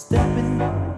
Stepping